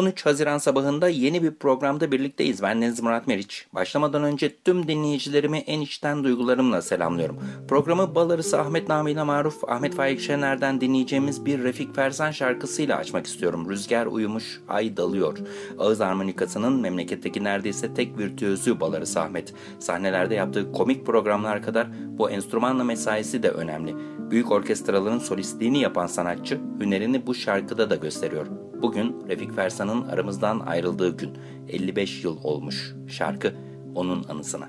13 Haziran sabahında yeni bir programda birlikteyiz. Ben Deniz Murat Meriç. Başlamadan önce tüm dinleyicilerimi en içten duygularımla selamlıyorum. Programı Balarısı Ahmet namıyla maruf Ahmet Faik Şener'den dinleyeceğimiz bir Refik Fersan şarkısıyla açmak istiyorum. Rüzgar uyumuş, ay dalıyor. Ağız harmonikasının memleketteki neredeyse tek virtüözü Balarısı Ahmet. Sahnelerde yaptığı komik programlar kadar bu enstrümanla mesaisi de önemli. Büyük orkestraların solistliğini yapan sanatçı hünerini bu şarkıda da gösteriyor. Bugün Refik Fersan'ın aramızdan ayrıldığı gün 55 yıl olmuş şarkı onun anısına.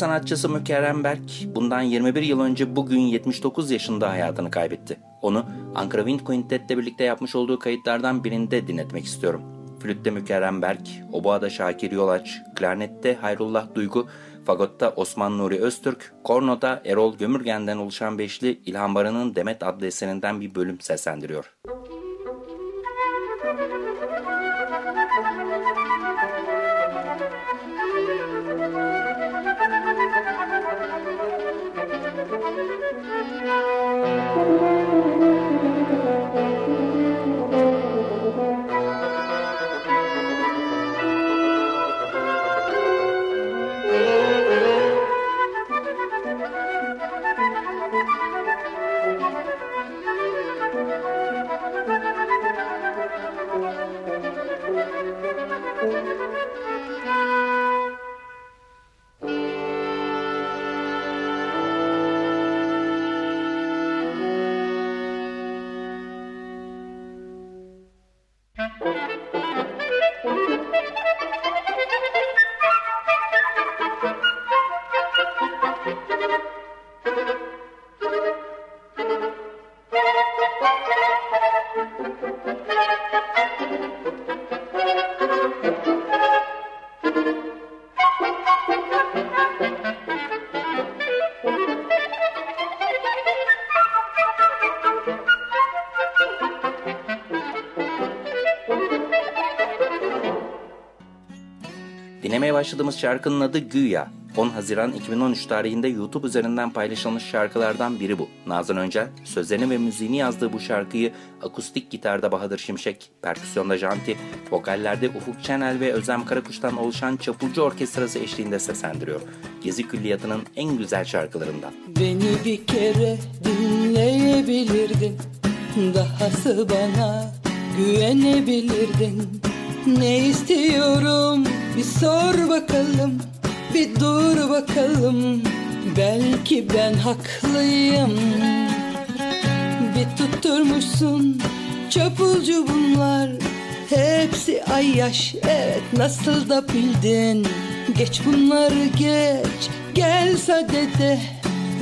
Sanatçısı Mükerrem Berk bundan 21 yıl önce bugün 79 yaşında hayatını kaybetti. Onu Ankara Wind Quintet'le birlikte yapmış olduğu kayıtlardan birinde dinletmek istiyorum. Flütte Mükerrem Berk, oboada Şakir Yolaç, klarnette Hayrullah Duygu, fagotta Osman Nuri Öztürk, kornoda Erol Gömürgen'den oluşan beşli İlhan Baran'ın Demet adlı eserinden bir bölüm seslendiriyor. Dinlemeye başladığımız şarkının adı Güya. 10 Haziran 2013 tarihinde YouTube üzerinden paylaşılmış şarkılardan biri bu. Nazan Öncel, sözlerini ve müziğini yazdığı bu şarkıyı akustik gitarda Bahadır Şimşek, perküsyonda Janti, vokallerde Ufuk Çenel ve Özlem Karakuş'tan oluşan Çapulcu Orkestrası eşliğinde seslendiriyor. Gezi Külliyatı'nın en güzel şarkılarından. Beni bir kere dinleyebilirdin, dahası bana güvenebilirdin. Ne istiyorum bir sor bakalım bir dur bakalım. Belki ben haklıyım. Bir tutturmuşsun çapulcu bunlar. Hepsi ay yaş evet nasıl da bildin? Geç bunları geç gel sadede.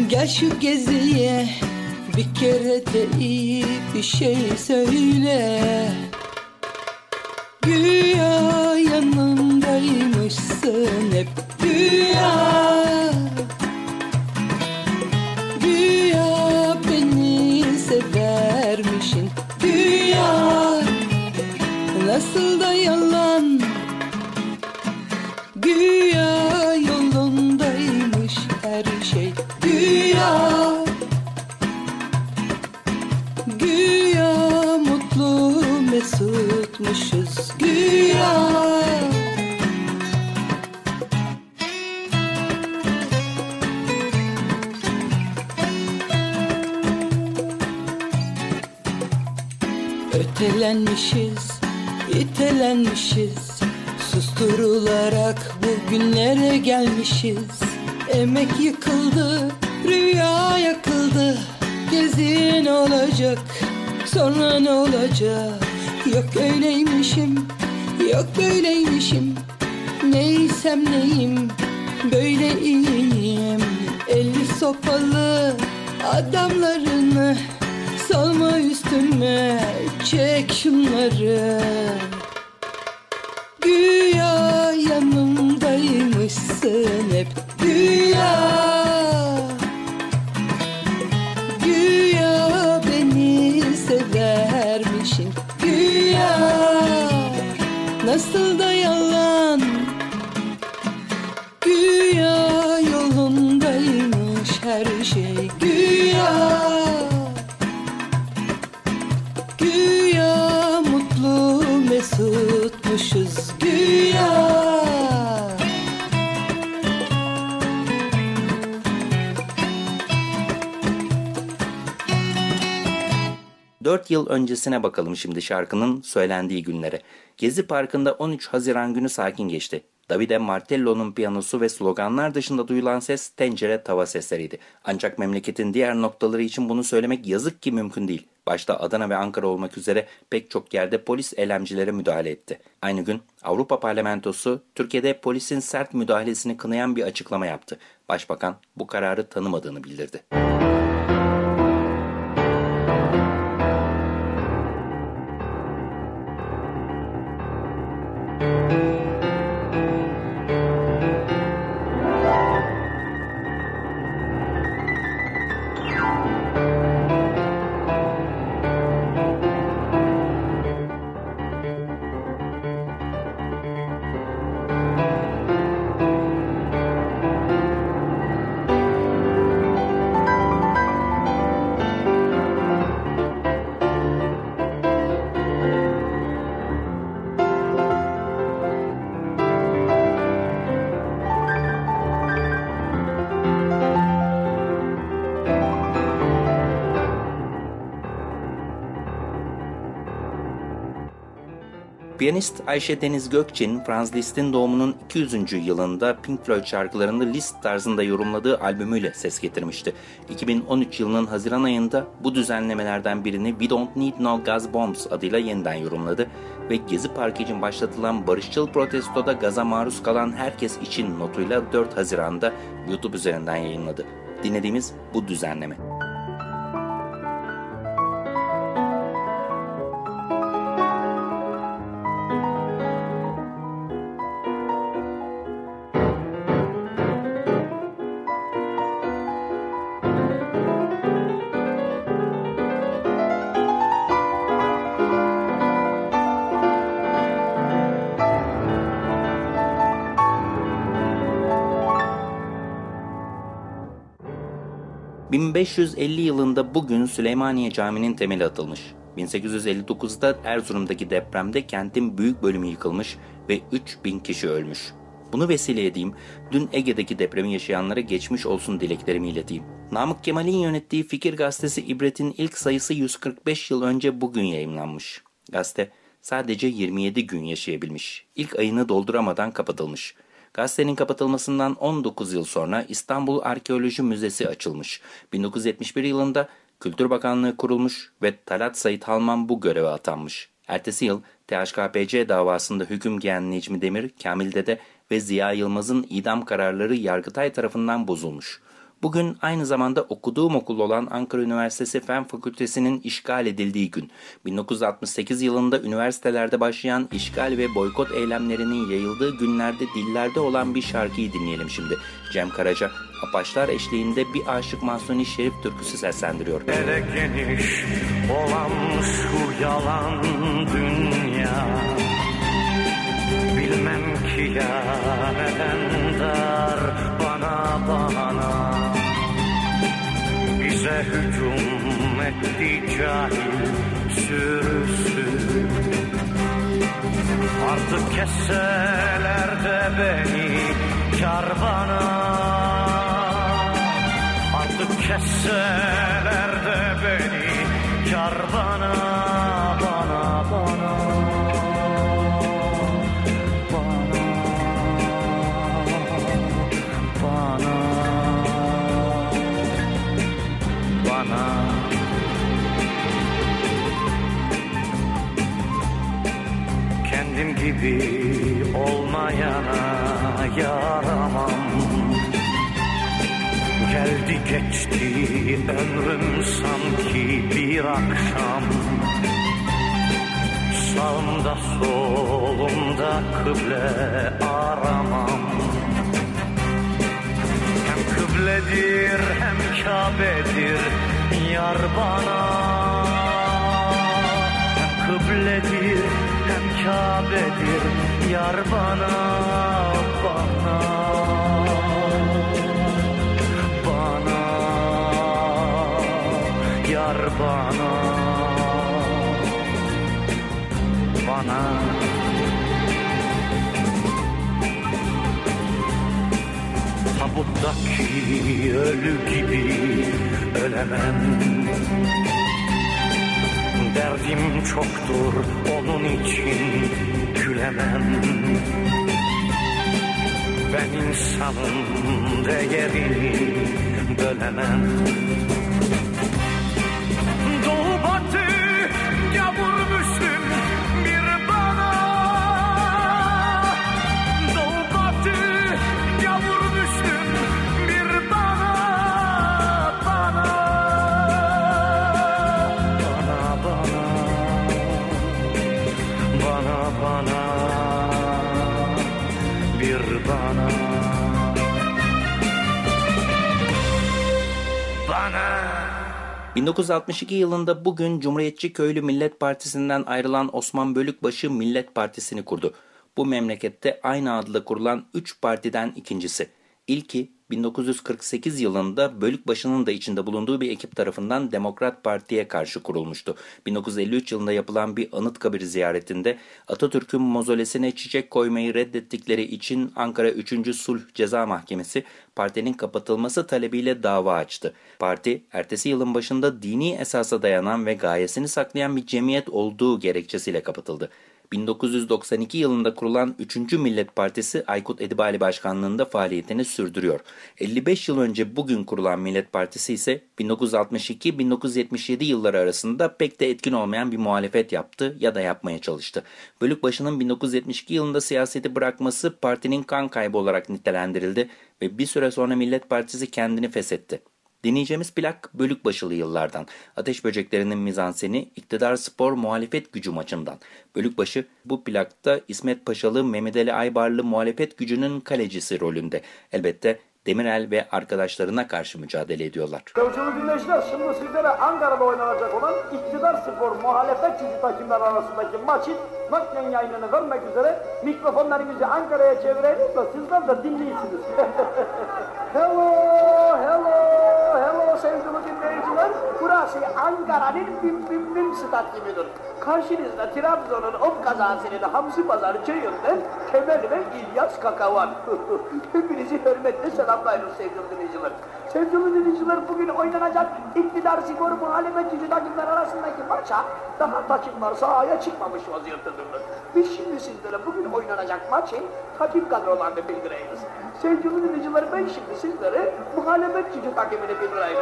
Gel şu geziye Bir kere de iyi bir şey söyle Ötelenmişiz, itelenmişiz. Susturularak bugünlere gelmişiz. Emek yıkıldı, rüya yakıldı. Gezin olacak, sonra ne olacak? Yok öyleymişim, yok böyleymişim. Neysem neyim, böyle iyiyim. Eli sopalı adamlarını Salma üstüme çek şunları. Güya yanımdaymışsın hep Güya yıl öncesine bakalım şimdi şarkının söylendiği günlere. Gezi Parkı'nda 13 Haziran günü sakin geçti. Davide Martello'nun piyanosu ve sloganlar dışında duyulan ses tencere tava sesleriydi. Ancak memleketin diğer noktaları için bunu söylemek yazık ki mümkün değil. Başta Adana ve Ankara olmak üzere pek çok yerde polis eylemcilere müdahale etti. Aynı gün Avrupa Parlamentosu Türkiye'de polisin sert müdahalesini kınayan bir açıklama yaptı. Başbakan bu kararı tanımadığını bildirdi. 'Piyanist Ayşe Deniz Gökçe'nin Franz Liszt'in doğumunun 200. yılında Pink Floyd şarkılarını Liszt tarzında yorumladığı albümüyle ses getirmişti. 2013 yılının Haziran ayında bu düzenlemelerden birini We Don't Need No Gas Bombs adıyla yeniden yorumladı ve Gezi Parkı için başlatılan barışçıl protestoda gaza maruz kalan herkes için notuyla 4 Haziran'da YouTube üzerinden yayınladı. Dinlediğimiz bu düzenleme. 1550 yılında bugün Süleymaniye Camii'nin temeli atılmış. 1859'da Erzurum'daki depremde kentin büyük bölümü yıkılmış ve 3000 kişi ölmüş. Bunu vesile edeyim, dün Ege'deki depremi yaşayanlara geçmiş olsun dileklerimi ileteyim. Namık Kemal'in yönettiği Fikir Gazetesi İbret'in ilk sayısı 145 yıl önce bugün yayımlanmış. Gazete sadece 27 gün yaşayabilmiş. İlk ayını dolduramadan kapatılmış. Gazetenin kapatılmasından 19 yıl sonra İstanbul Arkeoloji Müzesi açılmış. 1971 yılında Kültür Bakanlığı kurulmuş ve Talat Sayit Halman bu göreve atanmış. Ertesi yıl THKPC davasında hüküm giyen Necmi Demir, Kamil Dede ve Ziya Yılmaz'ın idam kararları Yargıtay tarafından bozulmuş. Bugün aynı zamanda okuduğum okul olan Ankara Üniversitesi Fen Fakültesi'nin işgal edildiği gün. 1968 yılında üniversitelerde başlayan işgal ve boykot eylemlerinin yayıldığı günlerde dillerde olan bir şarkıyı dinleyelim şimdi. Cem Karaca, Apaçlar eşliğinde bir Aşık Mahsuni Şerif türküsü seslendiriyor. Ele geniş olan şu yalan dünya Bilmem ki ya neden dar bana bana Bize hücum etti cahil sürüsü. Artık kesseler de beni kar bana. Artık kesseler de beni kar kendim gibi olmayana yaramam. Geldi geçti ömrüm sanki bir akşam. Sağımda solumda kıble aramam. Hem kıbledir hem Kabe'dir yar bana. Hem kıbledir hem Kabe'dir. Yar bana bana. Bana. Yar bana. Bana tabuttaki ölü gibi ölemem. Derdim çoktur onun için gülemem. Ben insanın değerini bölemem 1962 yılında bugün Cumhuriyetçi Köylü Millet Partisi'nden ayrılan Osman Bölükbaşı Millet Partisi'ni kurdu. Bu memlekette aynı adla kurulan 3 partiden ikincisi. İlki 1948 yılında Bölükbaşı'nın da içinde bulunduğu bir ekip tarafından Demokrat Parti'ye karşı kurulmuştu. 1953 yılında yapılan bir Anıtkabir ziyaretinde Atatürk'ün mozolesine çiçek koymayı reddettikleri için Ankara 3. Sulh Ceza Mahkemesi partinin kapatılması talebiyle dava açtı. Parti ertesi yılın başında dini esasa dayanan ve gayesini saklayan bir cemiyet olduğu gerekçesiyle kapatıldı. 1992 yılında kurulan 3. Millet Partisi Aykut Edibali Başkanlığında faaliyetini sürdürüyor. 55 yıl önce bugün kurulan Millet Partisi ise 1962-1977 yılları arasında pek de etkin olmayan bir muhalefet yaptı ya da yapmaya çalıştı. Bölükbaşı'nın 1972 yılında siyaseti bırakması partinin kan kaybı olarak nitelendirildi ve bir süre sonra Millet Partisi kendini feshetti. Dinleyeceğimiz plak Bölükbaşılı yıllardan. Ateş Böceklerinin mizanseni iktidar spor muhalefet gücü maçından. Bölükbaşı bu plakta İsmet Paşalı Mehmet Ali Aybarlı muhalefet gücünün kalecisi rolünde. Elbette Demirel ve arkadaşlarına karşı mücadele ediyorlar. Sevgili dinleyiciler şimdi sizlere Ankara'da oynanacak olan iktidar spor muhalefet gücü takımlar arasındaki maçı naklen yayınını vermek üzere mikrofonlarımızı Ankara'ya çevirelim de sizler de dinleyirsiniz. hello, hello, hello sevgili dinleyiciler. Burası Ankara'nın bim bim bim stadyumudur. Karşınızda Trabzon'un om kazasının Hamsi Pazarı köyünden Temel ve İlyas Kakavan. Hepinizi hürmetle selamlayırız sevgili dinleyiciler. Sevgili dinleyiciler bugün oynanacak iktidar spor muhalefet gücü takımlar arasındaki maça daha takımlar sahaya çıkmamış vaziyettedirler. Biz şimdi sizlere bugün oynanacak maçın takım kadrolarını bildireyiniz. Sevgili dinleyiciler ben şimdi sizlere muhalefet gücü takımını bildireyim.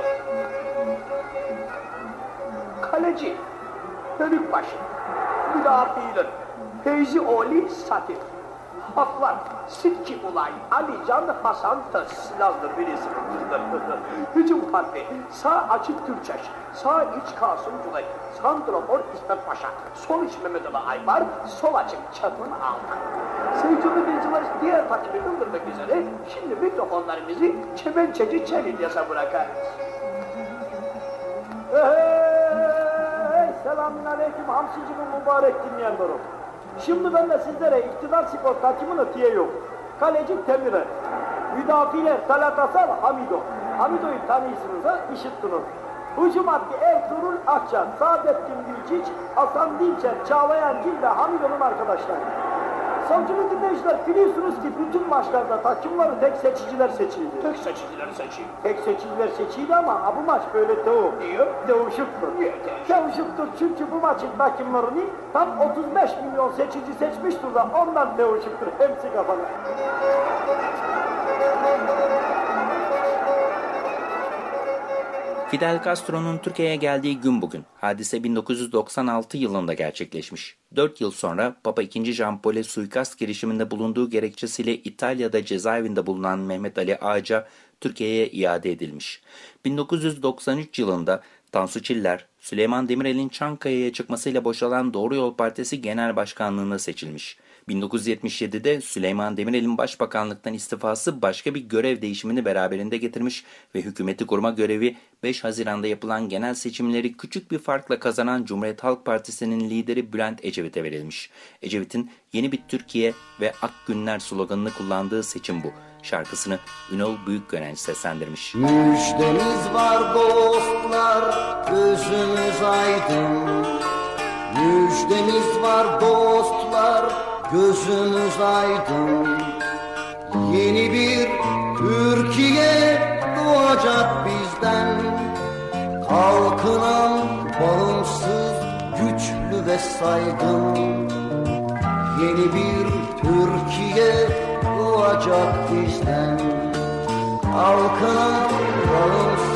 Kaleci, Bölükbaşı, Müdafiler, Feyzi Oli Satir, Haklar. Sikki Ulay, Ali Can Hasan da silahlı birisi. Hücum harbi. Sağ açık Gürçeş. Sağ iç Kasım Culay. Santrofor İsmet Paşa. Sol iç Mehmet Ali Aybar. Sol açık Çatın Alkan. Sevgili dinleyiciler diğer takibi bildirmek üzere şimdi mikrofonlarımızı çemençeci Çelilyas'a bırakarız. Hey, selamün aleyküm hamsicimin mübarek dinleyenlerim. Şimdi ben de sizlere iktidar spor takımını diye yok. Kaleci Temire, müdafiler Talat Hasan Hamido. Hamido'yu tanıyorsunuz ha, işittiniz. Hücum hattı Ertuğrul Akçan, Saadettin Gülçiç, Hasan Dinçer, Çağlayan Gil ve Hamido'nun arkadaşları. Savcılı dinleyiciler biliyorsunuz ki bütün maçlarda takımları tek seçiciler seçildi. Tek seçiciler seçildi. Tek seçiciler seçildi ama bu maç böyle doğu. Niye? Doğuşuktur. Niye? Doğuşuktur çünkü bu maçın takımlarını tam 35 milyon seçici seçmiştir da ondan doğuşuktur. Hepsi kafana. Fidel Castro'nun Türkiye'ye geldiği gün bugün. Hadise 1996 yılında gerçekleşmiş. 4 yıl sonra Papa II. Jean Paul'e suikast girişiminde bulunduğu gerekçesiyle İtalya'da cezaevinde bulunan Mehmet Ali Ağaca Türkiye'ye iade edilmiş. 1993 yılında Tansu Çiller, Süleyman Demirel'in Çankaya'ya çıkmasıyla boşalan Doğru Yol Partisi Genel Başkanlığı'na seçilmiş. 1977'de Süleyman Demirel'in başbakanlıktan istifası başka bir görev değişimini beraberinde getirmiş ve hükümeti kurma görevi 5 Haziran'da yapılan genel seçimleri küçük bir farkla kazanan Cumhuriyet Halk Partisi'nin lideri Bülent Ecevit'e verilmiş. Ecevit'in Yeni Bir Türkiye ve Ak Günler sloganını kullandığı seçim bu. Şarkısını Ünal Büyükgörenç seslendirmiş. Müjdemiz var dostlar, gözünüz aydın. Müjdemiz var dostlar, gözünüz aydın. Yeni bir Türkiye doğacak bizden. Kalkınan bağımsız, güçlü ve saygın. Yeni bir Türkiye doğacak bizden. Halkına bağımsız,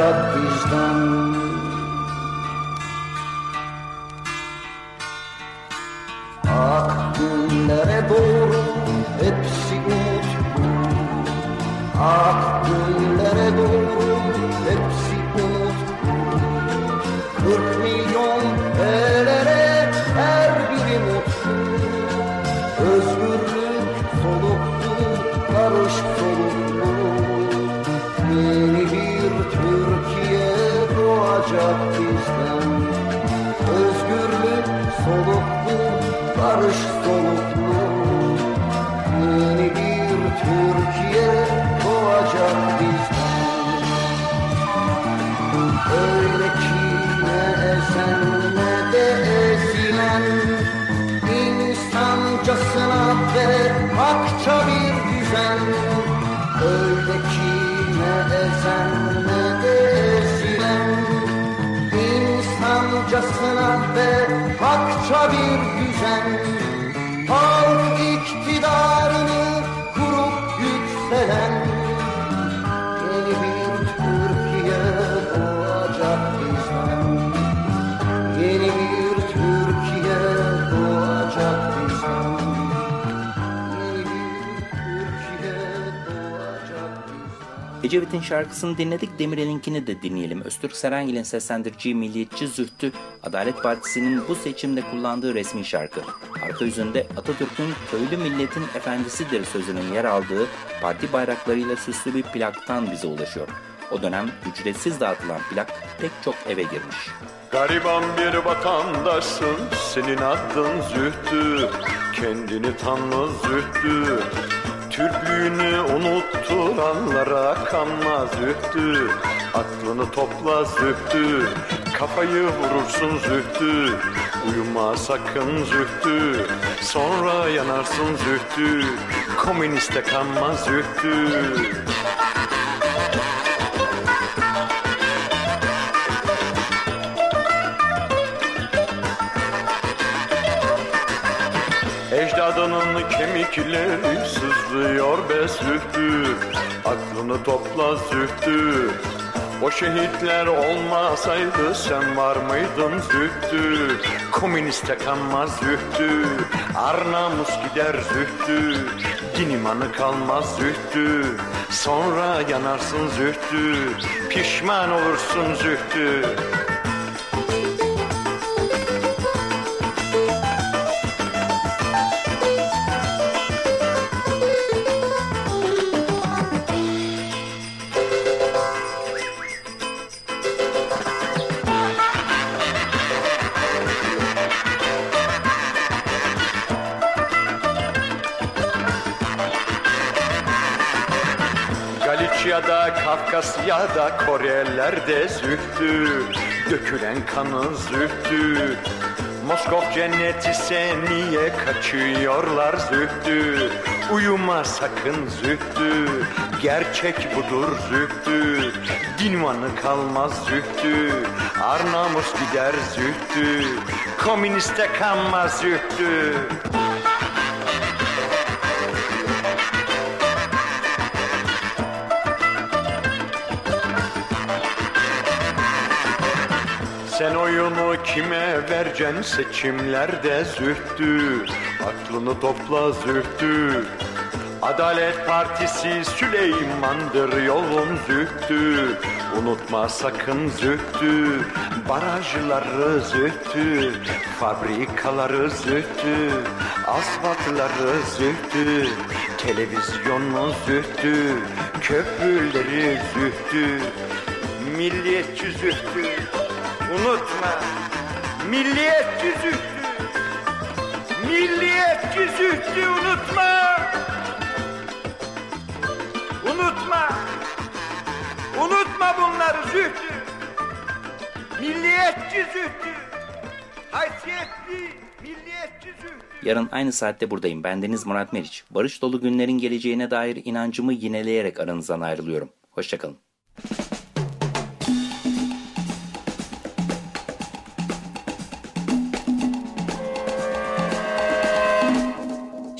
doğacak bizden Ak günlere doğru hepsi umutlu Ak günlere doğru hepsi umutlu Kırk milyon elere her biri mutlu Özgürlük soluklu, barış soluklu barış soluklu Yeni bir Türkiye doğacak bizden. Öyle ki ne ezen ne de ezilen İnsancasına ve hakça bir düzen. Öyle ki ne ezen ne de ezilen İnsancasına ve hakça bir düzen Ecevit'in şarkısını dinledik, Demirel'inkini de dinleyelim. Öztürk Serengil'in seslendireceği Milliyetçi Zühtü, Adalet Partisi'nin bu seçimde kullandığı resmi şarkı. Arka yüzünde Atatürk'ün köylü milletin efendisidir sözünün yer aldığı parti bayraklarıyla süslü bir plaktan bize ulaşıyor. O dönem ücretsiz dağıtılan plak pek çok eve girmiş. Gariban bir vatandaşsın senin adın Zühtü Kendini tanı Zühtü Türklüğünü unutturanlara kanma Zühtü Aklını topla Zühtü Kafayı vurursun Zühtü Uyuma sakın Zühtü Sonra yanarsın Zühtü Komüniste kanma Zühtü Ecdadının kemikleri sızlıyor be zühtü. Aklını topla zühtü. O şehitler olmasaydı sen var mıydın zühtü? Komüniste kanmaz zühtü. Arnamus gider zühtü. Din imanı kalmaz zühtü. Sonra yanarsın zühtü. Pişman olursun zühtü Kafkasya'da, Korelerde zühtü Dökülen kanı zühtü. Moskov cenneti seniye kaçıyorlar zühtü Uyuma sakın zühtü. Gerçek budur zühtü Dinvanı kalmaz zühtü. Arnamus gider zühtü Komüniste kanmaz zühtü Sen oyunu kime vereceksin? Seçimlerde zühtü Aklını topla zühtü. Adalet Partisi Süleyman'dır yolun zühtü. Unutma sakın zühtü Barajları zühtü. Fabrikaları zühtü Asfaltları zühtü. Televizyonu zühtü Köprüleri zühtü. Milliyetçi zühtü Unutma Milliyetçi zühtü Milliyetçi zühtü unutma Unutma Unutma bunları zühtü Milliyetçi zühtü Haysiyetli milliyetçi zühtü Yarın aynı saatte buradayım. Bendeniz Murat Meriç. Barış dolu günlerin geleceğine dair inancımı yineleyerek aranızdan ayrılıyorum. Hoşçakalın.